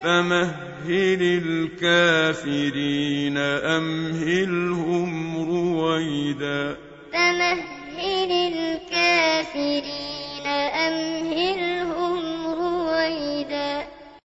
فَمَهِّلِ الْكَافِرِينَ أَمْهِلْهُمْ رُوَيْدًا. فَمَهِّلِ الْكَافِرِينَ أَمْهِلْهُمْ